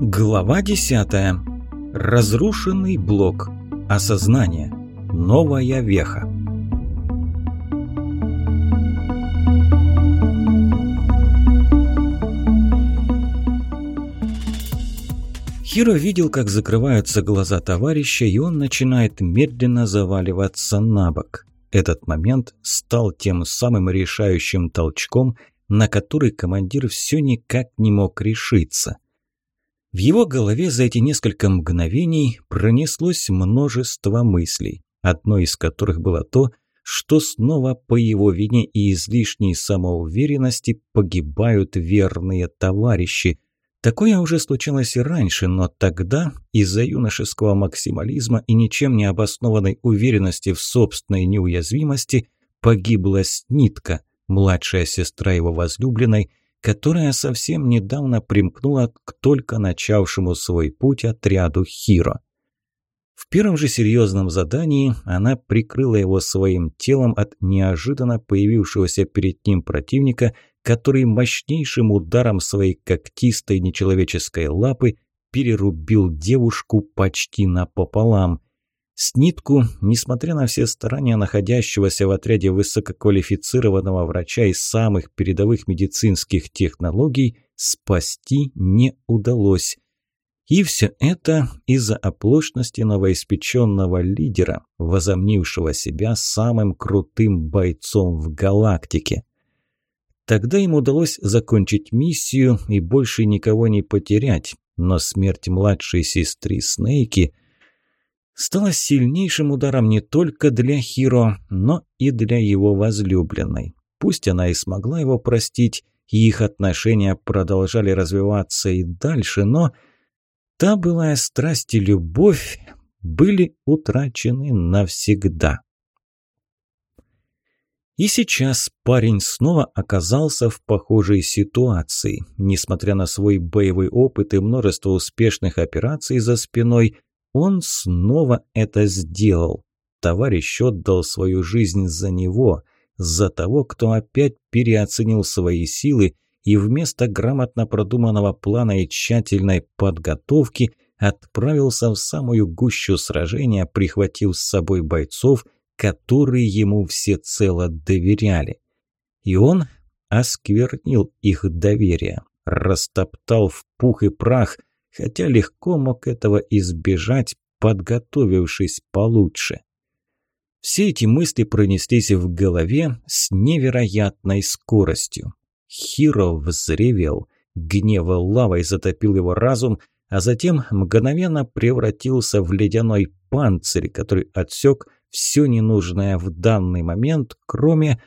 Глава 10. Разрушенный блок. Осознание. Новая веха. Хиро видел, как закрываются глаза товарища, и он начинает медленно заваливаться на бок. Этот момент стал тем самым решающим толчком, на который командир все никак не мог решиться – в его голове за эти несколько мгновений пронеслось множество мыслей, одной из которых было то, что снова по его вине и излишней самоуверенности погибают верные товарищи. Такое уже случалось и раньше, но тогда из-за юношеского максимализма и ничем не обоснованной уверенности в собственной неуязвимости погибла Снитка, младшая сестра его возлюбленной, которая совсем недавно примкнула к только начавшему свой путь отряду Хиро. В первом же серьезном задании она прикрыла его своим телом от неожиданно появившегося перед ним противника, который мощнейшим ударом своей когтистой нечеловеческой лапы перерубил девушку почти напополам. Снитку, несмотря на все старания находящегося в отряде высококвалифицированного врача из самых передовых медицинских технологий, спасти не удалось. И все это из-за оплошности новоиспеченного лидера, возомнившего себя самым крутым бойцом в галактике. Тогда им удалось закончить миссию и больше никого не потерять, но смерть младшей сестры Снейки – стала сильнейшим ударом не только для Хиро, но и для его возлюбленной. Пусть она и смогла его простить, и их отношения продолжали развиваться и дальше, но та былая страсть и любовь были утрачены навсегда. И сейчас парень снова оказался в похожей ситуации. Несмотря на свой боевой опыт и множество успешных операций за спиной, он снова это сделал. Товарищ отдал свою жизнь за него, за того, кто опять переоценил свои силы и вместо грамотно продуманного плана и тщательной подготовки отправился в самую гущу сражения, прихватив с собой бойцов, которые ему всецело доверяли. И он осквернил их доверие, растоптал в пух и прах, хотя легко мог этого избежать, подготовившись получше. Все эти мысли пронеслись в голове с невероятной скоростью. Хиро взревел, гнева лавой затопил его разум, а затем мгновенно превратился в ледяной панцирь, который отсек все ненужное в данный момент, кроме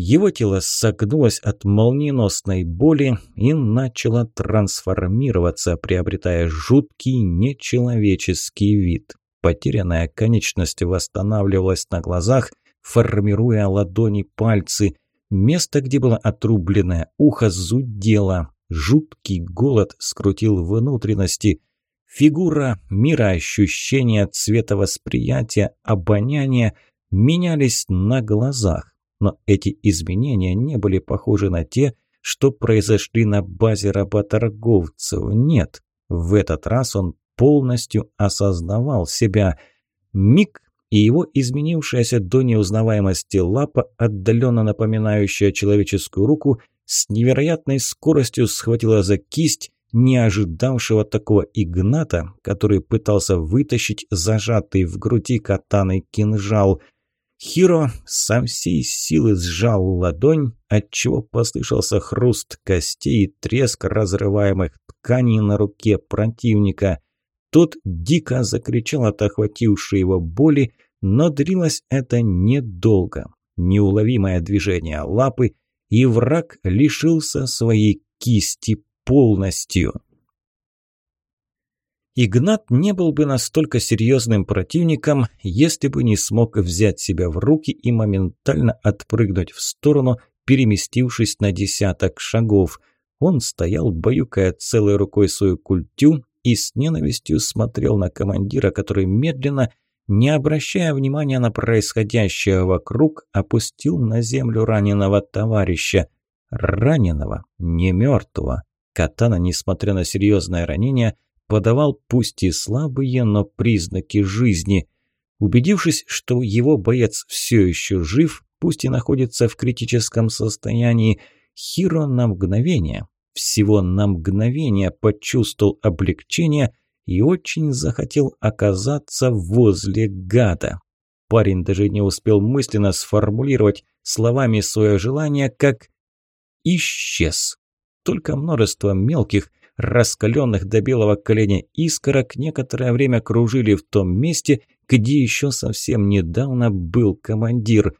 его тело согнулось от молниеносной боли и начало трансформироваться, приобретая жуткий нечеловеческий вид. Потерянная конечность восстанавливалась на глазах, формируя ладони пальцы. Место, где было отрубленное ухо, зудело. Жуткий голод скрутил внутренности. Фигура, мироощущения, цветовосприятия, обоняния менялись на глазах но эти изменения не были похожи на те, что произошли на базе работорговцев. Нет, в этот раз он полностью осознавал себя. Миг и его изменившаяся до неузнаваемости лапа, отдаленно напоминающая человеческую руку, с невероятной скоростью схватила за кисть не ожидавшего такого Игната, который пытался вытащить зажатый в груди катаной кинжал – Хиро со всей силы сжал ладонь, отчего послышался хруст костей и треск разрываемых тканей на руке противника. Тот дико закричал от охватившей его боли, но дрилось это недолго. Неуловимое движение лапы, и враг лишился своей кисти полностью. Игнат не был бы настолько серьезным противником, если бы не смог взять себя в руки и моментально отпрыгнуть в сторону, переместившись на десяток шагов. Он стоял, баюкая целой рукой свою культю и с ненавистью смотрел на командира, который медленно, не обращая внимания на происходящее вокруг, опустил на землю раненого товарища. Раненого, не мертвого, Катана, несмотря на серьезное ранение, подавал пусть и слабые, но признаки жизни. Убедившись, что его боец все еще жив, пусть и находится в критическом состоянии, Хиро на мгновение, всего на мгновение почувствовал облегчение и очень захотел оказаться возле гада. Парень даже не успел мысленно сформулировать словами свое желание, как исчез. Только множество мелких, раскаленных до белого коленя искорок некоторое время кружили в том месте, где еще совсем недавно был командир.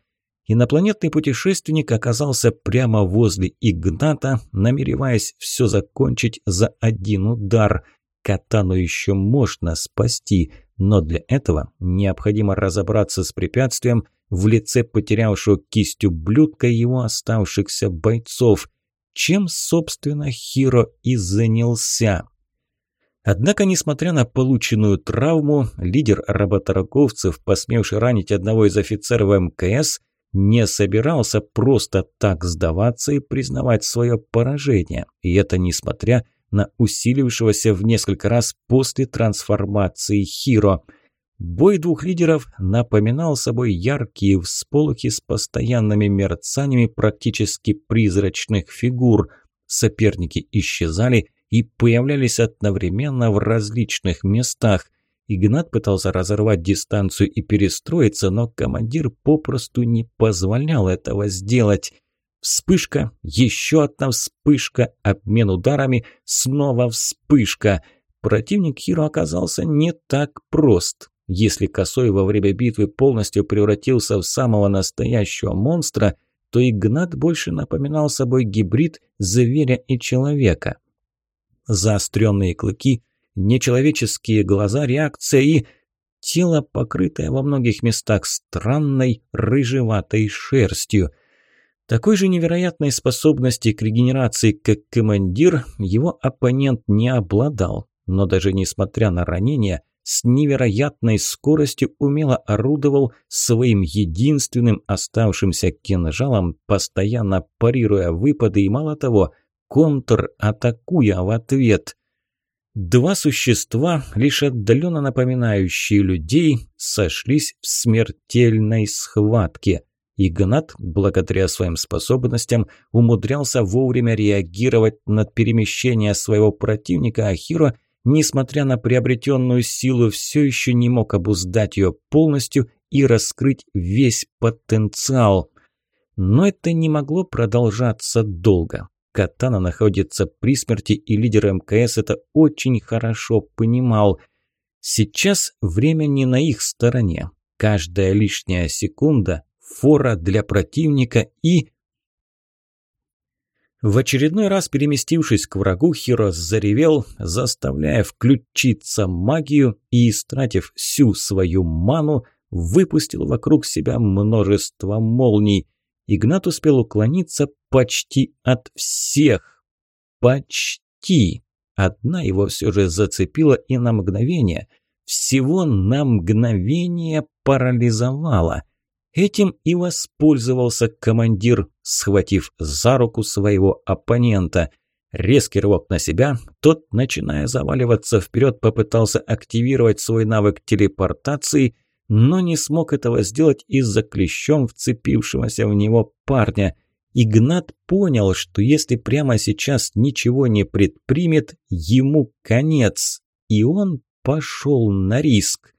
Инопланетный путешественник оказался прямо возле Игната, намереваясь все закончить за один удар. Катану еще можно спасти, но для этого необходимо разобраться с препятствием в лице потерявшего кисть ублюдка его оставшихся бойцов, чем, собственно, Хиро и занялся. Однако, несмотря на полученную травму, лидер работорговцев, посмевший ранить одного из офицеров МКС, не собирался просто так сдаваться и признавать свое поражение, и это несмотря на усилившегося в несколько раз после трансформации Хиро. Бой двух лидеров напоминал собой яркие всполохи с постоянными мерцаниями практически призрачных фигур. Соперники исчезали и появлялись одновременно в различных местах. Игнат пытался разорвать дистанцию и перестроиться, но командир попросту не позволял этого сделать. Вспышка, еще одна вспышка, обмен ударами, снова вспышка. Противник Хиро оказался не так прост. Если Косой во время битвы полностью превратился в самого настоящего монстра, то Игнат больше напоминал собой гибрид зверя и человека. Заостренные клыки, нечеловеческие глаза, реакция и... Тело, покрытое во многих местах странной рыжеватой шерстью. Такой же невероятной способности к регенерации, как командир, его оппонент не обладал. Но даже несмотря на ранения, с невероятной скоростью умело орудовал своим единственным оставшимся кинжалом, постоянно парируя выпады и, мало того, контр-атакуя в ответ. Два существа, лишь отдаленно напоминающие людей, сошлись в смертельной схватке. Игнат, благодаря своим способностям, умудрялся вовремя реагировать на перемещение своего противника, а Хиро – несмотря на приобретенную силу, все еще не мог обуздать ее полностью и раскрыть весь потенциал. Но это не могло продолжаться долго. Катана находится при смерти, и лидер МКС это очень хорошо понимал. Сейчас время не на их стороне. Каждая лишняя секунда – фора для противника и в очередной раз переместившись к врагу, Хирос заревел, заставляя включиться магию и, истратив всю свою ману, выпустил вокруг себя множество молний. Игнат успел уклониться почти от всех. Почти. Одна его все же зацепила и на мгновение, всего на мгновение парализовала. Этим и воспользовался командир, схватив за руку своего оппонента. Резкий рывок на себя, тот, начиная заваливаться вперед, попытался активировать свой навык телепортации, но не смог этого сделать из-за клещом вцепившегося в него парня. Игнат понял, что если прямо сейчас ничего не предпримет, ему конец, и он пошел на риск.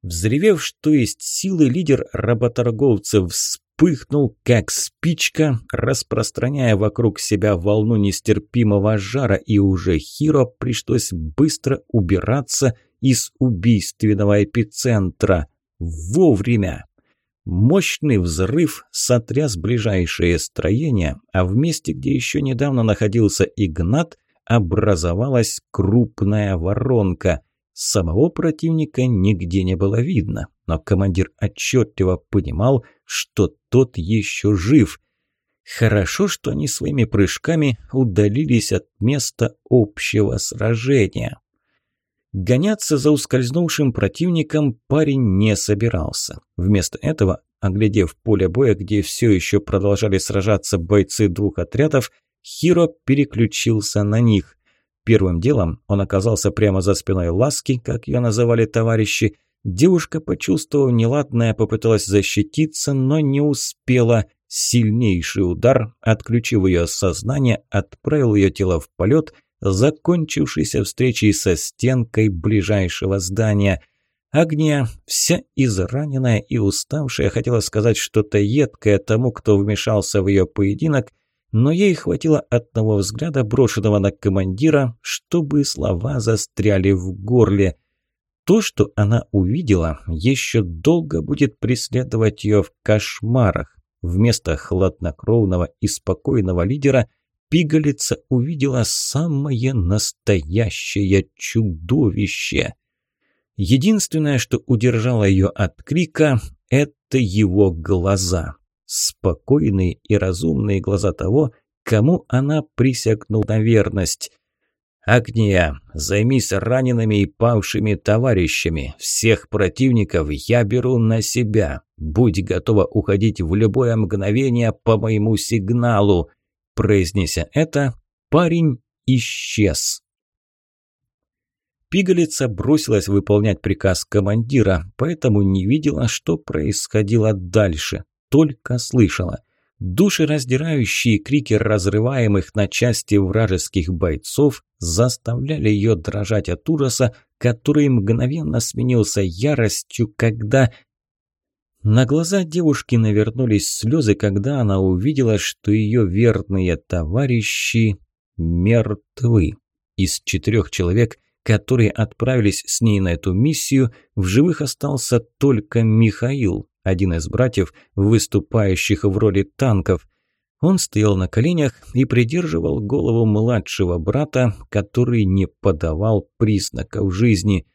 Взревев, что есть силы, лидер работорговцев вспыхнул, как спичка, распространяя вокруг себя волну нестерпимого жара, и уже Хиро пришлось быстро убираться из убийственного эпицентра. Вовремя! Мощный взрыв сотряс ближайшее строение, а в месте, где еще недавно находился Игнат, образовалась крупная воронка – Самого противника нигде не было видно, но командир отчетливо понимал, что тот еще жив. Хорошо, что они своими прыжками удалились от места общего сражения. Гоняться за ускользнувшим противником парень не собирался. Вместо этого, оглядев поле боя, где все еще продолжали сражаться бойцы двух отрядов, Хиро переключился на них. Первым делом он оказался прямо за спиной Ласки, как ее называли товарищи. Девушка, почувствовав неладное, попыталась защититься, но не успела. Сильнейший удар, отключив ее сознание, отправил ее тело в полет, закончившийся встречей со стенкой ближайшего здания. Агния, вся израненная и уставшая, хотела сказать что-то едкое тому, кто вмешался в ее поединок, но ей хватило одного взгляда, брошенного на командира, чтобы слова застряли в горле. То, что она увидела, еще долго будет преследовать ее в кошмарах. Вместо хладнокровного и спокойного лидера пигалица увидела самое настоящее чудовище. Единственное, что удержало ее от крика, это его глаза спокойные и разумные глаза того, кому она присягнула на верность. «Агния, займись ранеными и павшими товарищами. Всех противников я беру на себя. Будь готова уходить в любое мгновение по моему сигналу». Произнеся это, парень исчез. Пигалица бросилась выполнять приказ командира, поэтому не видела, что происходило дальше только слышала. Душераздирающие крики разрываемых на части вражеских бойцов заставляли ее дрожать от ужаса, который мгновенно сменился яростью, когда... На глаза девушки навернулись слезы, когда она увидела, что ее верные товарищи мертвы. Из четырех человек, которые отправились с ней на эту миссию, в живых остался только Михаил, один из братьев, выступающих в роли танков. Он стоял на коленях и придерживал голову младшего брата, который не подавал признаков жизни.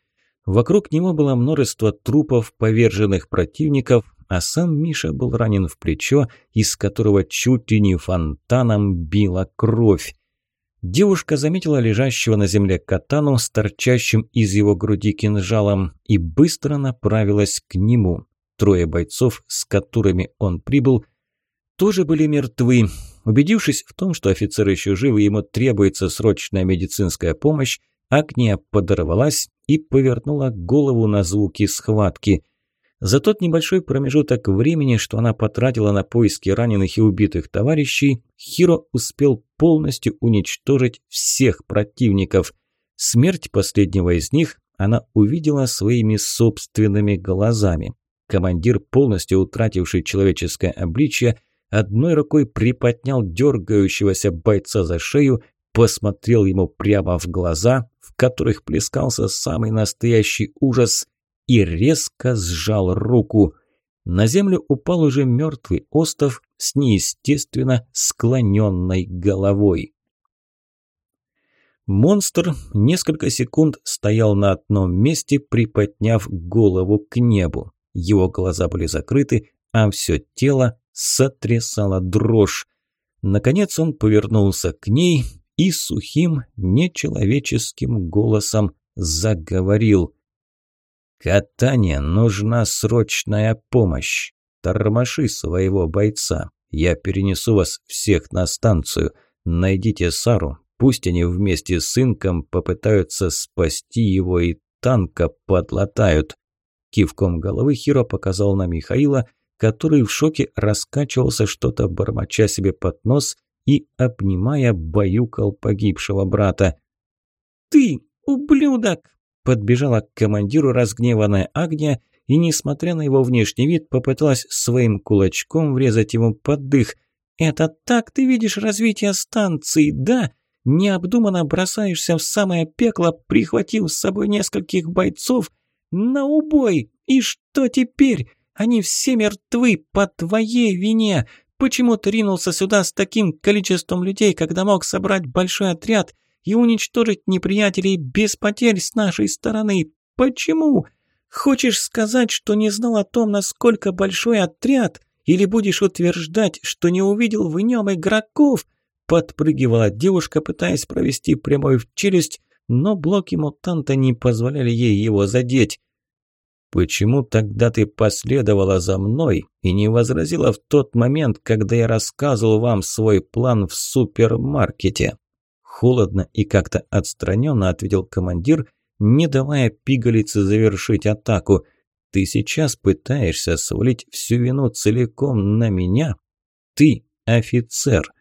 Вокруг него было множество трупов поверженных противников, а сам Миша был ранен в плечо, из которого чуть ли не фонтаном била кровь. Девушка заметила лежащего на земле катану с торчащим из его груди кинжалом и быстро направилась к нему. Трое бойцов, с которыми он прибыл, тоже были мертвы. Убедившись в том, что офицер еще жив и ему требуется срочная медицинская помощь, Агния подорвалась и повернула голову на звуки схватки. За тот небольшой промежуток времени, что она потратила на поиски раненых и убитых товарищей, Хиро успел полностью уничтожить всех противников. Смерть последнего из них она увидела своими собственными глазами. Командир, полностью утративший человеческое обличье, одной рукой приподнял дергающегося бойца за шею, посмотрел ему прямо в глаза, в которых плескался самый настоящий ужас, и резко сжал руку. На землю упал уже мертвый остов с неестественно склоненной головой. Монстр несколько секунд стоял на одном месте, приподняв голову к небу. Его глаза были закрыты, а все тело сотрясало дрожь. Наконец он повернулся к ней и сухим, нечеловеческим голосом заговорил. «Катане нужна срочная помощь. Тормоши своего бойца. Я перенесу вас всех на станцию. Найдите Сару. Пусть они вместе с сынком попытаются спасти его и танка подлатают. Кивком головы Хиро показал на Михаила, который в шоке раскачивался что-то, бормоча себе под нос и, обнимая, баюкал погибшего брата. «Ты, ублюдок!» – подбежала к командиру разгневанная Агния и, несмотря на его внешний вид, попыталась своим кулачком врезать ему под дых. «Это так ты видишь развитие станции, да? Необдуманно бросаешься в самое пекло, прихватив с собой нескольких бойцов – на убой! И что теперь? Они все мертвы по твоей вине! Почему ты ринулся сюда с таким количеством людей, когда мог собрать большой отряд и уничтожить неприятелей без потерь с нашей стороны? Почему? Хочешь сказать, что не знал о том, насколько большой отряд? Или будешь утверждать, что не увидел в нем игроков?» Подпрыгивала девушка, пытаясь провести прямой в челюсть, но блоки мутанта не позволяли ей его задеть. Почему тогда ты последовала за мной и не возразила в тот момент, когда я рассказывал вам свой план в супермаркете?» Холодно и как-то отстраненно ответил командир, не давая пигалице завершить атаку. «Ты сейчас пытаешься свалить всю вину целиком на меня? Ты офицер,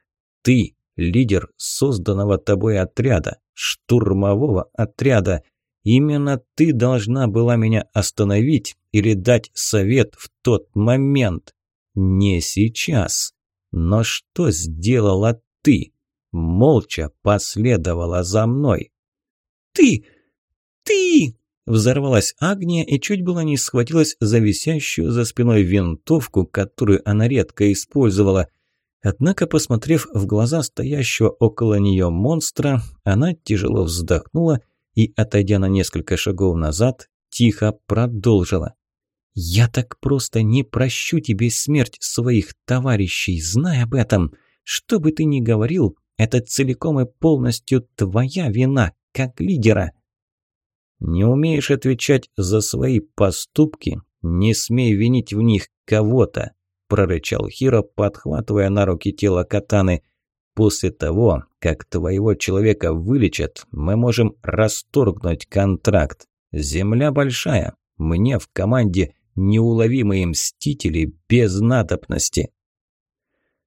ты лидер созданного тобой отряда, штурмового отряда. Именно ты должна была меня остановить или дать совет в тот момент. Не сейчас. Но что сделала ты? Молча последовала за мной. «Ты! Ты!» Взорвалась Агния и чуть было не схватилась за висящую за спиной винтовку, которую она редко использовала. Однако, посмотрев в глаза стоящего около нее монстра, она тяжело вздохнула и, отойдя на несколько шагов назад, тихо продолжила. «Я так просто не прощу тебе смерть своих товарищей, знай об этом. Что бы ты ни говорил, это целиком и полностью твоя вина, как лидера». «Не умеешь отвечать за свои поступки, не смей винить в них кого-то», прорычал Хиро, подхватывая на руки тело катаны – После того, как твоего человека вылечат, мы можем расторгнуть контракт. Земля большая. Мне в команде неуловимые мстители без надобности.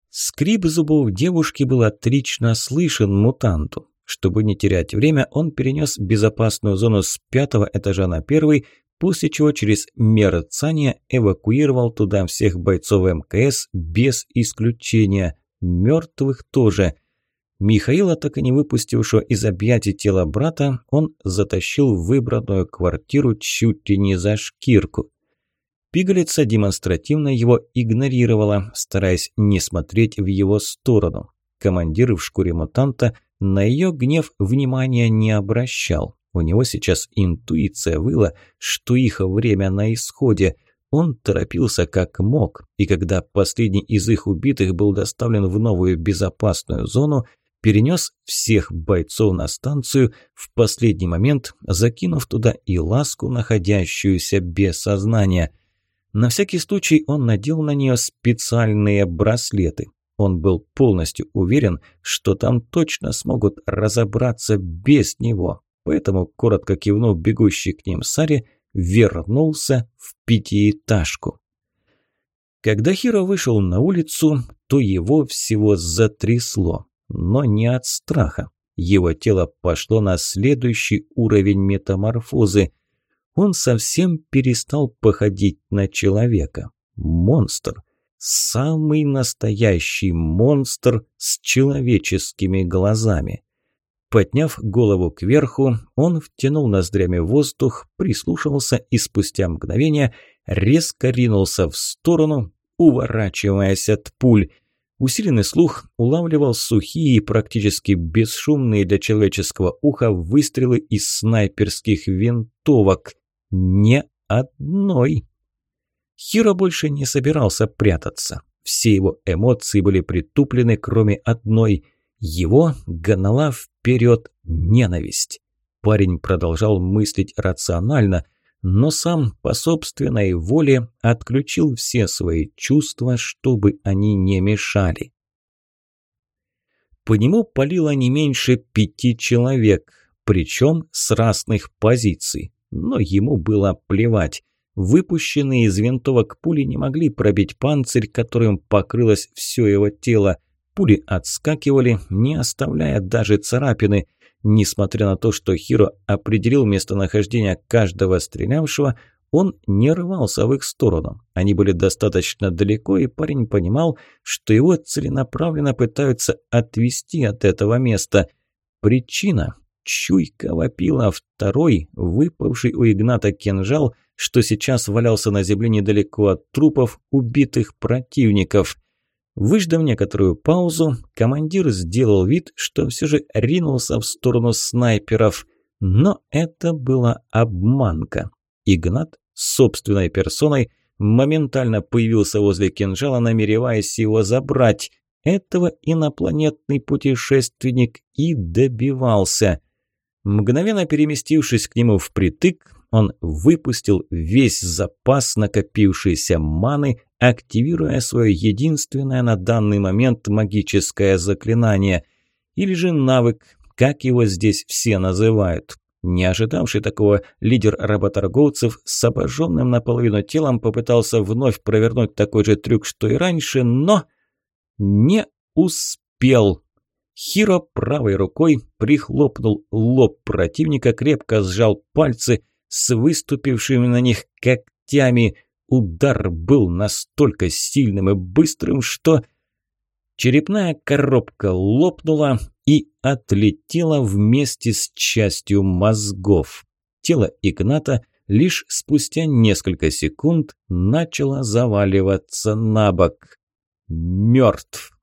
Скрип зубов девушки был отлично слышен мутанту. Чтобы не терять время, он перенес безопасную зону с пятого этажа на первый, после чего через мерцание эвакуировал туда всех бойцов МКС без исключения – Мертвых тоже. Михаила, так и не выпустившего из объятий тела брата, он затащил в выбранную квартиру чуть ли не за шкирку. Пигалица демонстративно его игнорировала, стараясь не смотреть в его сторону. Командир в шкуре мутанта на ее гнев внимания не обращал. У него сейчас интуиция выла, что их время на исходе – он торопился как мог, и когда последний из их убитых был доставлен в новую безопасную зону, перенес всех бойцов на станцию, в последний момент закинув туда и ласку, находящуюся без сознания. На всякий случай он надел на нее специальные браслеты. Он был полностью уверен, что там точно смогут разобраться без него, поэтому, коротко кивнув бегущий к ним Саре, вернулся в пятиэтажку. Когда Хиро вышел на улицу, то его всего затрясло, но не от страха. Его тело пошло на следующий уровень метаморфозы. Он совсем перестал походить на человека. Монстр. Самый настоящий монстр с человеческими глазами. Подняв голову кверху, он втянул ноздрями воздух, прислушался и спустя мгновение резко ринулся в сторону, уворачиваясь от пуль. Усиленный слух улавливал сухие практически бесшумные для человеческого уха выстрелы из снайперских винтовок. Не одной. Хиро больше не собирался прятаться. Все его эмоции были притуплены, кроме одной – его гнала вперед ненависть. Парень продолжал мыслить рационально, но сам по собственной воле отключил все свои чувства, чтобы они не мешали. По нему палило не меньше пяти человек, причем с разных позиций, но ему было плевать. Выпущенные из винтовок пули не могли пробить панцирь, которым покрылось все его тело. Пули отскакивали, не оставляя даже царапины. Несмотря на то, что Хиро определил местонахождение каждого стрелявшего, он не рвался в их сторону. Они были достаточно далеко, и парень понимал, что его целенаправленно пытаются отвести от этого места. Причина – чуйка вопила второй, выпавший у Игната кинжал, что сейчас валялся на земле недалеко от трупов убитых противников – Выждав некоторую паузу, командир сделал вид, что все же ринулся в сторону снайперов. Но это была обманка. Игнат собственной персоной моментально появился возле кинжала, намереваясь его забрать. Этого инопланетный путешественник и добивался. Мгновенно переместившись к нему впритык, он выпустил весь запас накопившейся маны, активируя свое единственное на данный момент магическое заклинание. Или же навык, как его здесь все называют. Не ожидавший такого, лидер работорговцев с обожженным наполовину телом попытался вновь провернуть такой же трюк, что и раньше, но не успел. Хиро правой рукой прихлопнул лоб противника, крепко сжал пальцы с выступившими на них когтями. Удар был настолько сильным и быстрым, что черепная коробка лопнула и отлетела вместе с частью мозгов. Тело Игната лишь спустя несколько секунд начало заваливаться на бок. Мертв.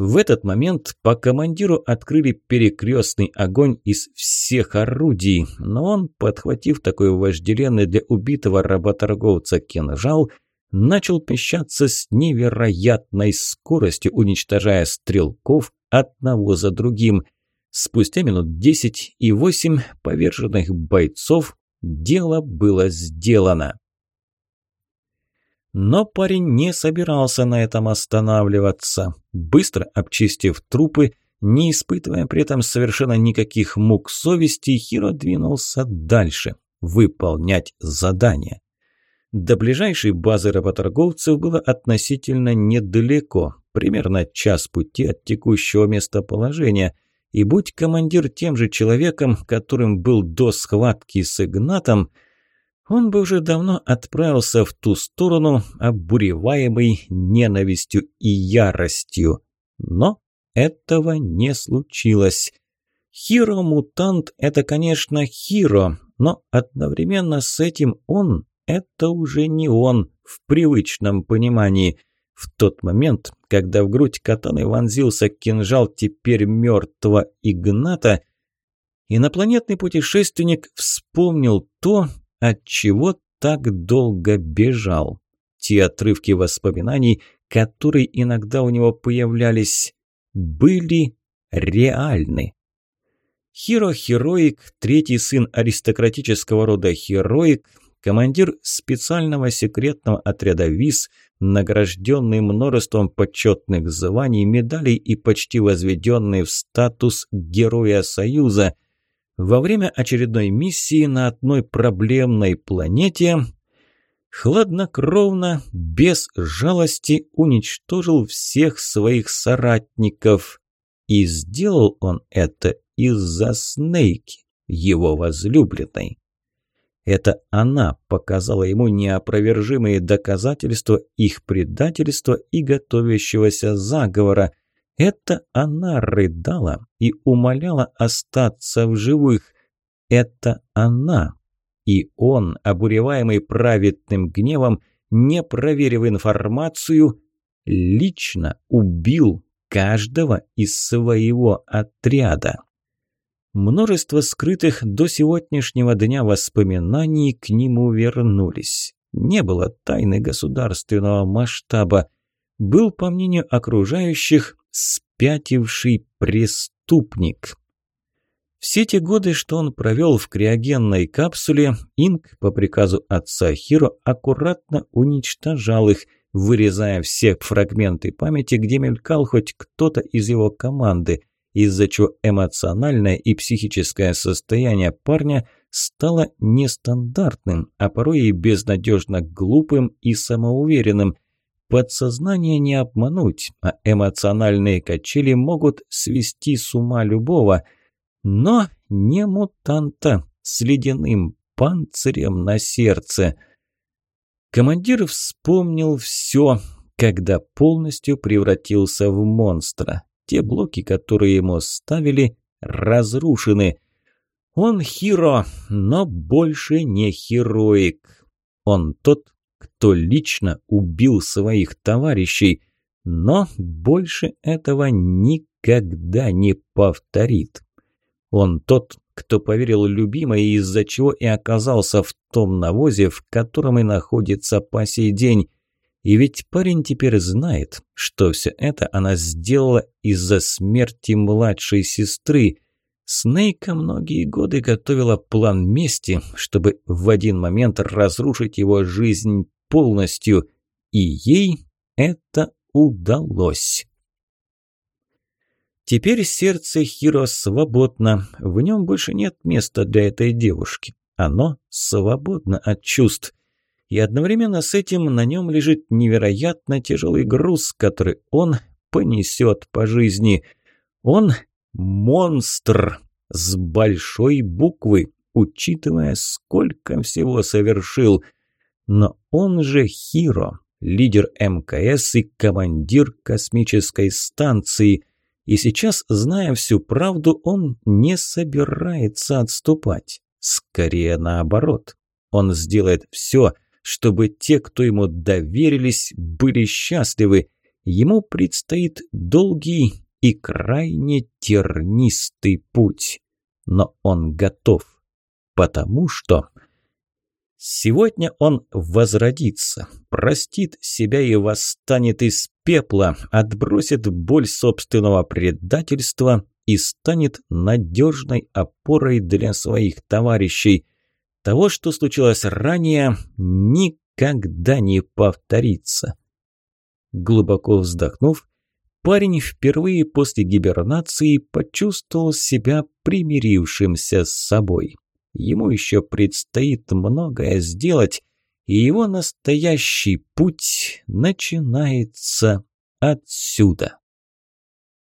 В этот момент по командиру открыли перекрестный огонь из всех орудий, но он, подхватив такой вожделенный для убитого работорговца кинжал, начал пищаться с невероятной скоростью, уничтожая стрелков одного за другим. Спустя минут десять и восемь поверженных бойцов дело было сделано. Но парень не собирался на этом останавливаться. Быстро обчистив трупы, не испытывая при этом совершенно никаких мук совести, Хиро двинулся дальше, выполнять задание. До ближайшей базы работорговцев было относительно недалеко, примерно час пути от текущего местоположения, и будь командир тем же человеком, которым был до схватки с Игнатом – он бы уже давно отправился в ту сторону, обуреваемый ненавистью и яростью. Но этого не случилось. Хиро-мутант – это, конечно, Хиро, но одновременно с этим он – это уже не он в привычном понимании. В тот момент, когда в грудь катаны вонзился кинжал теперь мертвого Игната, инопланетный путешественник вспомнил то, от чего так долго бежал. Те отрывки воспоминаний, которые иногда у него появлялись, были реальны. Хиро Хероик, третий сын аристократического рода Хероик, командир специального секретного отряда ВИС, награжденный множеством почетных званий, медалей и почти возведенный в статус Героя Союза – во время очередной миссии на одной проблемной планете хладнокровно, без жалости уничтожил всех своих соратников. И сделал он это из-за Снейки, его возлюбленной. Это она показала ему неопровержимые доказательства их предательства и готовящегося заговора – это она рыдала и умоляла остаться в живых. Это она. И он, обуреваемый праведным гневом, не проверив информацию, лично убил каждого из своего отряда. Множество скрытых до сегодняшнего дня воспоминаний к нему вернулись. Не было тайны государственного масштаба. Был, по мнению окружающих, спятивший преступник. Все те годы, что он провел в криогенной капсуле, Инк по приказу отца Хиро аккуратно уничтожал их, вырезая все фрагменты памяти, где мелькал хоть кто-то из его команды, из-за чего эмоциональное и психическое состояние парня стало нестандартным, а порой и безнадежно глупым и самоуверенным – Подсознание не обмануть, а эмоциональные качели могут свести с ума любого, но не мутанта с ледяным панцирем на сердце. Командир вспомнил все, когда полностью превратился в монстра. Те блоки, которые ему ставили, разрушены. Он хиро, но больше не хероик. Он тот, кто лично убил своих товарищей, но больше этого никогда не повторит. Он тот, кто поверил любимой, из-за чего и оказался в том навозе, в котором и находится по сей день. И ведь парень теперь знает, что все это она сделала из-за смерти младшей сестры. Снейка многие годы готовила план мести, чтобы в один момент разрушить его жизнь полностью, и ей это удалось. Теперь сердце Хиро свободно, в нем больше нет места для этой девушки. Оно свободно от чувств. И одновременно с этим на нем лежит невероятно тяжелый груз, который он понесет по жизни. Он монстр с большой буквы, учитывая, сколько всего совершил. Но он же Хиро, лидер МКС и командир космической станции. И сейчас, зная всю правду, он не собирается отступать. Скорее наоборот. Он сделает все, чтобы те, кто ему доверились, были счастливы. Ему предстоит долгий и крайне тернистый путь. Но он готов, потому что... Сегодня он возродится, простит себя и восстанет из пепла, отбросит боль собственного предательства и станет надежной опорой для своих товарищей. Того, что случилось ранее, никогда не повторится. Глубоко вздохнув, парень впервые после гибернации почувствовал себя примирившимся с собой. Ему еще предстоит многое сделать, и его настоящий путь начинается отсюда.